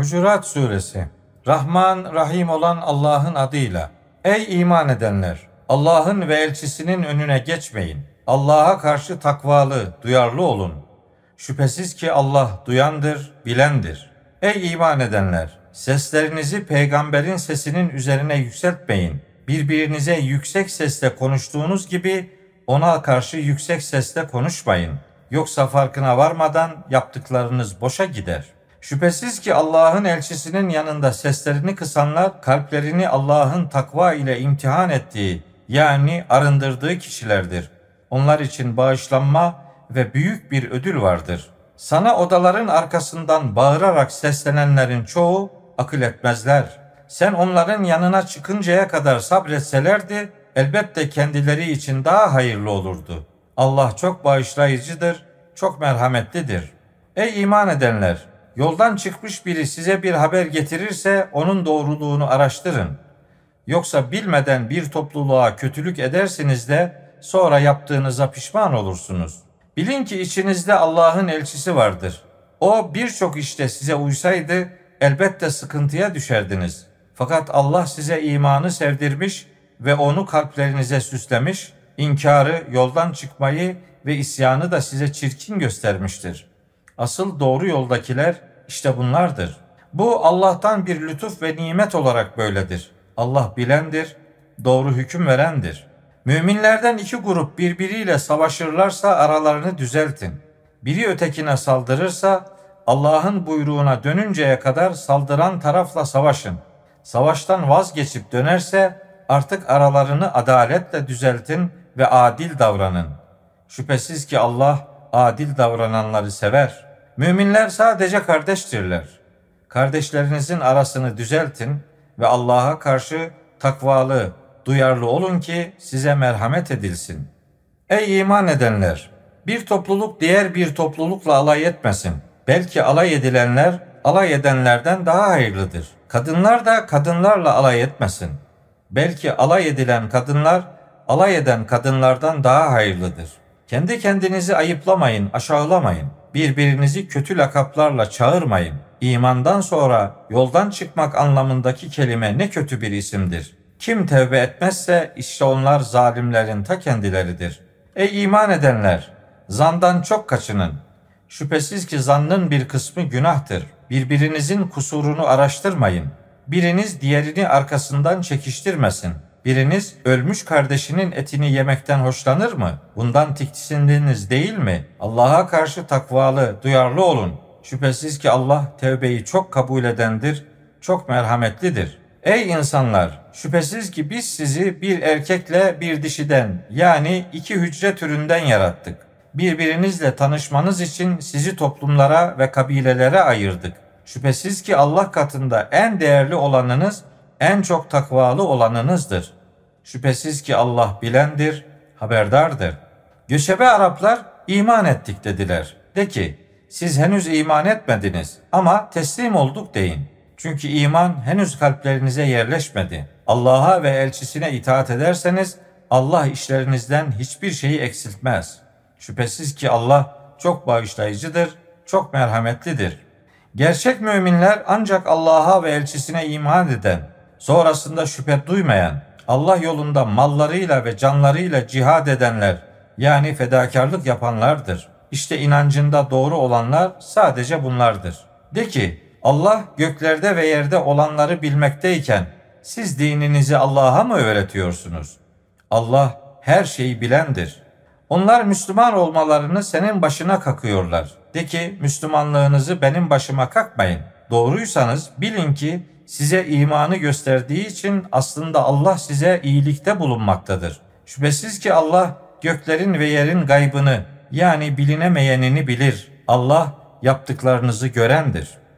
Hucurat Suresi Rahman, Rahim olan Allah'ın adıyla. Ey iman edenler! Allah'ın ve elçisinin önüne geçmeyin. Allah'a karşı takvalı, duyarlı olun. Şüphesiz ki Allah duyandır, bilendir. Ey iman edenler! Seslerinizi peygamberin sesinin üzerine yükseltmeyin. Birbirinize yüksek sesle konuştuğunuz gibi ona karşı yüksek sesle konuşmayın. Yoksa farkına varmadan yaptıklarınız boşa gider. Şüphesiz ki Allah'ın elçisinin yanında seslerini kısanlar kalplerini Allah'ın takva ile imtihan ettiği yani arındırdığı kişilerdir. Onlar için bağışlanma ve büyük bir ödül vardır. Sana odaların arkasından bağırarak seslenenlerin çoğu akıl etmezler. Sen onların yanına çıkıncaya kadar sabretselerdi elbette kendileri için daha hayırlı olurdu. Allah çok bağışlayıcıdır, çok merhametlidir. Ey iman edenler! Yoldan çıkmış biri size bir haber getirirse onun doğruluğunu araştırın. Yoksa bilmeden bir topluluğa kötülük edersiniz de sonra yaptığınıza pişman olursunuz. Bilin ki içinizde Allah'ın elçisi vardır. O birçok işte size uysaydı elbette sıkıntıya düşerdiniz. Fakat Allah size imanı sevdirmiş ve onu kalplerinize süslemiş, inkarı, yoldan çıkmayı ve isyanı da size çirkin göstermiştir. Asıl doğru yoldakiler işte bunlardır. Bu Allah'tan bir lütuf ve nimet olarak böyledir. Allah bilendir, doğru hüküm verendir. Müminlerden iki grup birbiriyle savaşırlarsa aralarını düzeltin. Biri ötekine saldırırsa Allah'ın buyruğuna dönünceye kadar saldıran tarafla savaşın. Savaştan vazgeçip dönerse artık aralarını adaletle düzeltin ve adil davranın. Şüphesiz ki Allah adil davrananları sever. Müminler sadece kardeştirler. Kardeşlerinizin arasını düzeltin ve Allah'a karşı takvalı, duyarlı olun ki size merhamet edilsin. Ey iman edenler! Bir topluluk diğer bir toplulukla alay etmesin. Belki alay edilenler alay edenlerden daha hayırlıdır. Kadınlar da kadınlarla alay etmesin. Belki alay edilen kadınlar alay eden kadınlardan daha hayırlıdır. Kendi kendinizi ayıplamayın, aşağılamayın. Birbirinizi kötü lakaplarla çağırmayın. İmandan sonra yoldan çıkmak anlamındaki kelime ne kötü bir isimdir. Kim tevbe etmezse işte onlar zalimlerin ta kendileridir. Ey iman edenler! Zandan çok kaçının. Şüphesiz ki zannın bir kısmı günahtır. Birbirinizin kusurunu araştırmayın. Biriniz diğerini arkasından çekiştirmesin. Biriniz ölmüş kardeşinin etini yemekten hoşlanır mı? Bundan tiksindiniz değil mi? Allah'a karşı takvalı, duyarlı olun. Şüphesiz ki Allah tevbeyi çok kabul edendir, çok merhametlidir. Ey insanlar! Şüphesiz ki biz sizi bir erkekle bir dişiden yani iki hücre türünden yarattık. Birbirinizle tanışmanız için sizi toplumlara ve kabilelere ayırdık. Şüphesiz ki Allah katında en değerli olanınız, en çok takvalı olanınızdır. Şüphesiz ki Allah bilendir, haberdardır. Göçebe Araplar iman ettik dediler. De ki, siz henüz iman etmediniz ama teslim olduk deyin. Çünkü iman henüz kalplerinize yerleşmedi. Allah'a ve elçisine itaat ederseniz Allah işlerinizden hiçbir şeyi eksiltmez. Şüphesiz ki Allah çok bağışlayıcıdır, çok merhametlidir.'' Gerçek müminler ancak Allah'a ve elçisine iman eden, sonrasında şüphe duymayan, Allah yolunda mallarıyla ve canlarıyla cihad edenler yani fedakarlık yapanlardır. İşte inancında doğru olanlar sadece bunlardır. De ki Allah göklerde ve yerde olanları bilmekteyken siz dininizi Allah'a mı öğretiyorsunuz? Allah her şeyi bilendir. Onlar Müslüman olmalarını senin başına kakıyorlar. De ki Müslümanlığınızı benim başıma kakmayın. Doğruysanız bilin ki size imanı gösterdiği için aslında Allah size iyilikte bulunmaktadır. Şüphesiz ki Allah göklerin ve yerin gaybını yani bilinemeyenini bilir. Allah yaptıklarınızı görendir.''